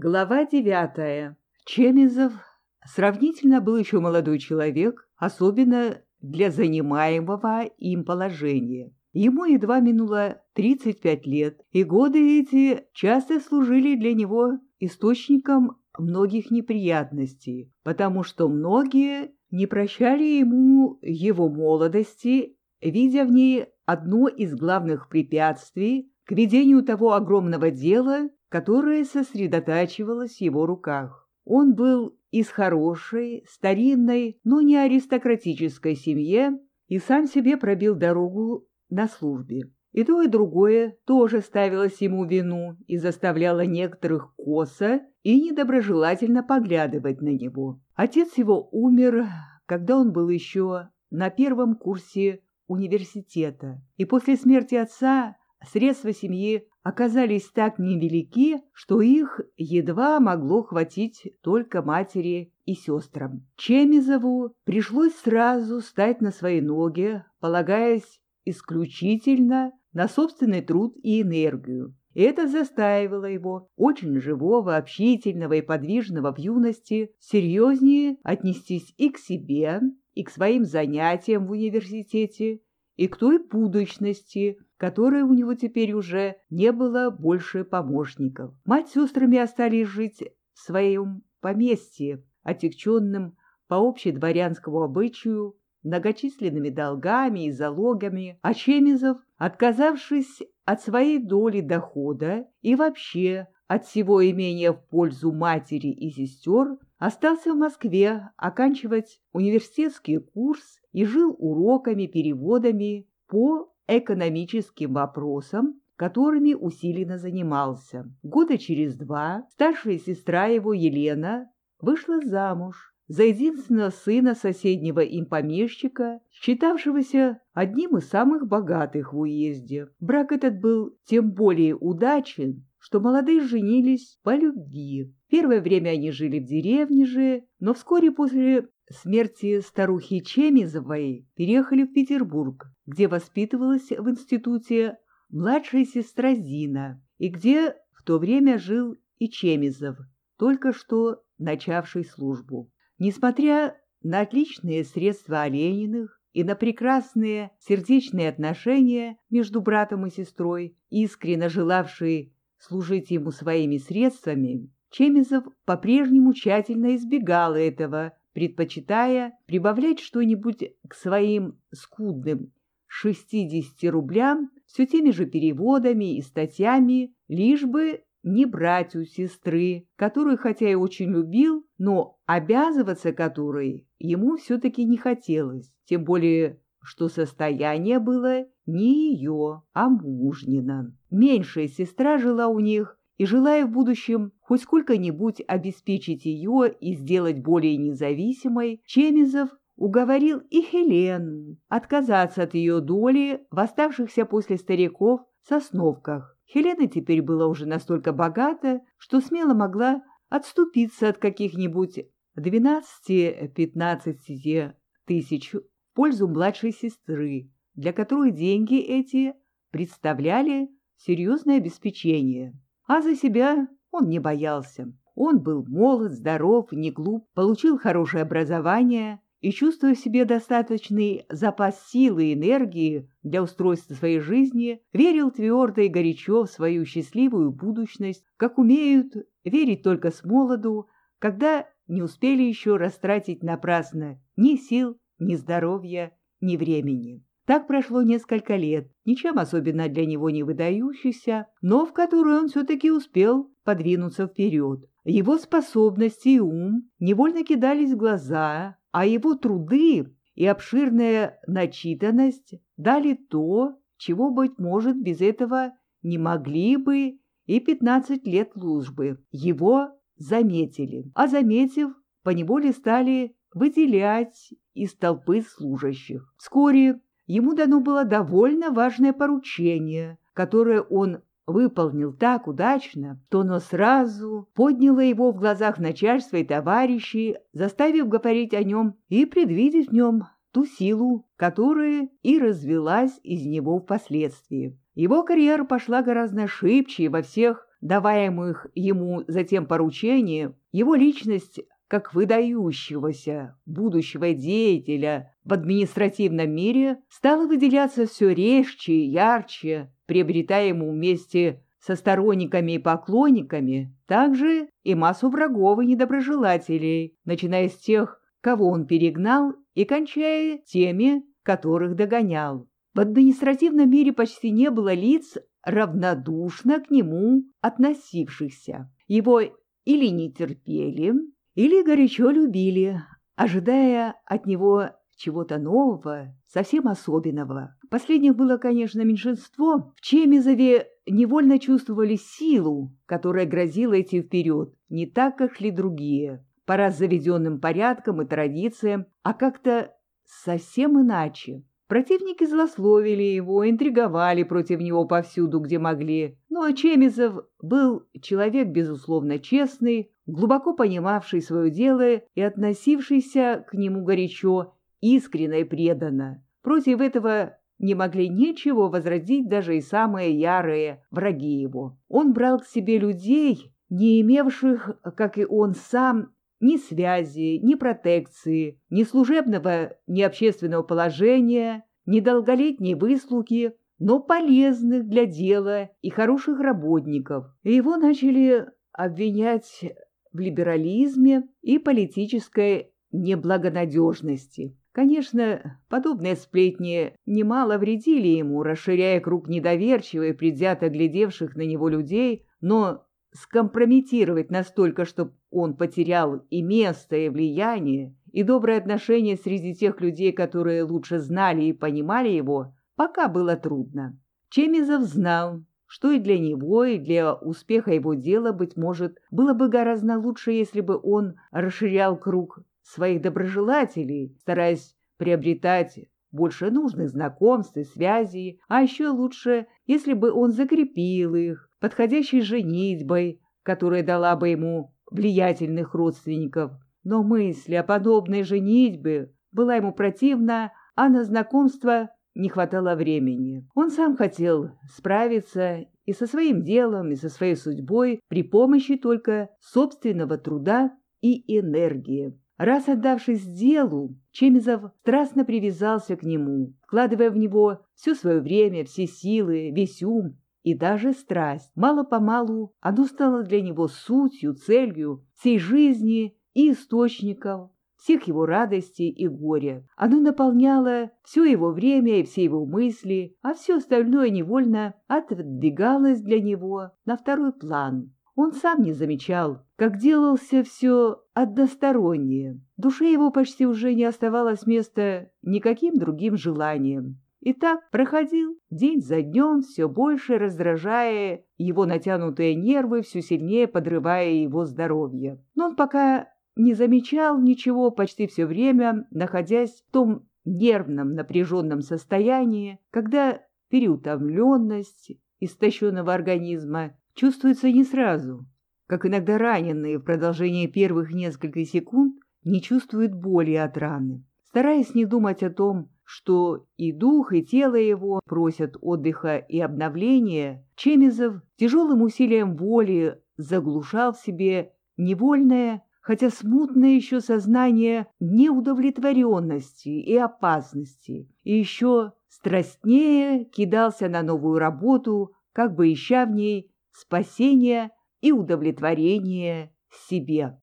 Глава девятая. Чемизов сравнительно был еще молодой человек, особенно для занимаемого им положения. Ему едва минуло 35 лет, и годы эти часто служили для него источником многих неприятностей, потому что многие не прощали ему его молодости, видя в ней одно из главных препятствий к ведению того огромного дела, которое сосредотачивалось в его руках. Он был из хорошей, старинной, но не аристократической семье и сам себе пробил дорогу на службе. И то, и другое тоже ставилось ему вину и заставляло некоторых косо и недоброжелательно поглядывать на него. Отец его умер, когда он был еще на первом курсе университета, и после смерти отца средства семьи оказались так невелики, что их едва могло хватить только матери и сестрам. Чемизову пришлось сразу стать на свои ноги, полагаясь исключительно на собственный труд и энергию. Это заставило его, очень живого, общительного и подвижного в юности, серьезнее отнестись и к себе, и к своим занятиям в университете, и к той будущности, которой у него теперь уже не было больше помощников. Мать с сестрами остались жить в своем поместье, отягченным по общедворянскому обычаю многочисленными долгами и залогами, а Чемизов, отказавшись от своей доли дохода и вообще от всего имения в пользу матери и сестер, остался в Москве оканчивать университетский курс и жил уроками, переводами по экономическим вопросам, которыми усиленно занимался. Года через два старшая сестра его, Елена, вышла замуж за единственного сына соседнего им помещика, считавшегося одним из самых богатых в уезде. Брак этот был тем более удачен, что молодые женились по любви. Первое время они жили в деревне же, но вскоре после смерти старухи Чемизовой переехали в Петербург, где воспитывалась в институте младшая сестра Зина, и где в то время жил и Чемизов, только что начавший службу. Несмотря на отличные средства Олениных и на прекрасные сердечные отношения между братом и сестрой, искренне желавшие служить ему своими средствами, Чемизов по-прежнему тщательно избегал этого, предпочитая прибавлять что-нибудь к своим скудным 60 рублям все теми же переводами и статьями, лишь бы не брать у сестры, которую хотя и очень любил, но обязываться которой ему все-таки не хотелось, тем более что состояние было не ее, а мужнина. Меньшая сестра жила у них, и, желая в будущем хоть сколько-нибудь обеспечить ее и сделать более независимой, Чемизов уговорил и Хелену отказаться от ее доли в оставшихся после стариков сосновках. Хелена теперь была уже настолько богата, что смело могла отступиться от каких-нибудь 12-15 тысяч в пользу младшей сестры, для которой деньги эти представляли серьезное обеспечение. А за себя он не боялся. Он был молод, здоров, не глуп, получил хорошее образование, и, чувствуя в себе достаточный запас силы и энергии для устройства своей жизни, верил твердо и горячо в свою счастливую будущность, как умеют верить только с молоду, когда не успели еще растратить напрасно ни сил, ни здоровья, ни времени. Так прошло несколько лет, ничем особенно для него не выдающихся, но в которые он все-таки успел подвинуться вперед. Его способности и ум невольно кидались в глаза, а его труды и обширная начитанность дали то, чего, быть может, без этого не могли бы и пятнадцать лет службы. Его заметили, а заметив, поневоле стали выделять из толпы служащих. Вскоре ему дано было довольно важное поручение, которое он выполнил так удачно, что оно сразу подняло его в глазах начальства и товарищей, заставив говорить о нем и предвидеть в нем ту силу, которая и развелась из него впоследствии. Его карьера пошла гораздо шибче во всех даваемых ему затем поручений, его личность как выдающегося будущего деятеля в административном мире стала выделяться все резче и ярче, приобретая ему вместе со сторонниками и поклонниками также и массу врагов и недоброжелателей, начиная с тех, кого он перегнал, и кончая теми, которых догонял. В административном мире почти не было лиц, равнодушно к нему относившихся. Его или не терпели, или горячо любили, ожидая от него чего-то нового, совсем особенного. Последних было, конечно, меньшинство. В Чемизове невольно чувствовали силу, которая грозила идти вперед, не так, как шли другие, по раз заведенным порядкам и традициям, а как-то совсем иначе. Противники злословили его, интриговали против него повсюду, где могли. Но Чемизов был человек, безусловно, честный, глубоко понимавший свое дело и относившийся к нему горячо, искренне и преданно. Против этого не могли ничего возразить даже и самые ярые враги его. Он брал к себе людей, не имевших, как и он сам, ни связи, ни протекции, ни служебного, ни общественного положения, ни долголетней выслуги, но полезных для дела и хороших работников. И его начали обвинять в либерализме и политической неблагонадежности. Конечно, подобные сплетни немало вредили ему, расширяя круг недоверчивых, предвзято глядевших на него людей, но скомпрометировать настолько, чтобы он потерял и место, и влияние, и доброе отношение среди тех людей, которые лучше знали и понимали его, пока было трудно. Чемизов знал, что и для него, и для успеха его дела, быть может, было бы гораздо лучше, если бы он расширял круг своих доброжелателей, стараясь приобретать больше нужных знакомств и связей, а еще лучше, если бы он закрепил их подходящей женитьбой, которая дала бы ему влиятельных родственников. Но мысль о подобной женитьбе была ему противна, а на знакомство не хватало времени. Он сам хотел справиться и со своим делом, и со своей судьбой при помощи только собственного труда и энергии. Раз отдавшись делу, Чемизов страстно привязался к нему, вкладывая в него все свое время, все силы, весь ум и даже страсть. Мало-помалу оно стало для него сутью, целью всей жизни и источником всех его радостей и горя. Оно наполняло все его время и все его мысли, а все остальное невольно отодвигалось для него на второй план. Он сам не замечал, как делался все одностороннее. Душе его почти уже не оставалось места никаким другим желаниям. И так проходил день за днем, все больше раздражая его натянутые нервы, все сильнее подрывая его здоровье. Но он пока не замечал ничего почти все время, находясь в том нервном напряженном состоянии, когда переутомленность истощенного организма чувствуется не сразу, как иногда раненые в продолжении первых нескольких секунд не чувствуют боли от раны. Стараясь не думать о том, что и дух, и тело его просят отдыха и обновления, Чемизов тяжелым усилием воли заглушал в себе невольное, хотя смутное еще сознание неудовлетворенности и опасности, и еще страстнее кидался на новую работу, как бы ища в ней спасение и удовлетворение себе.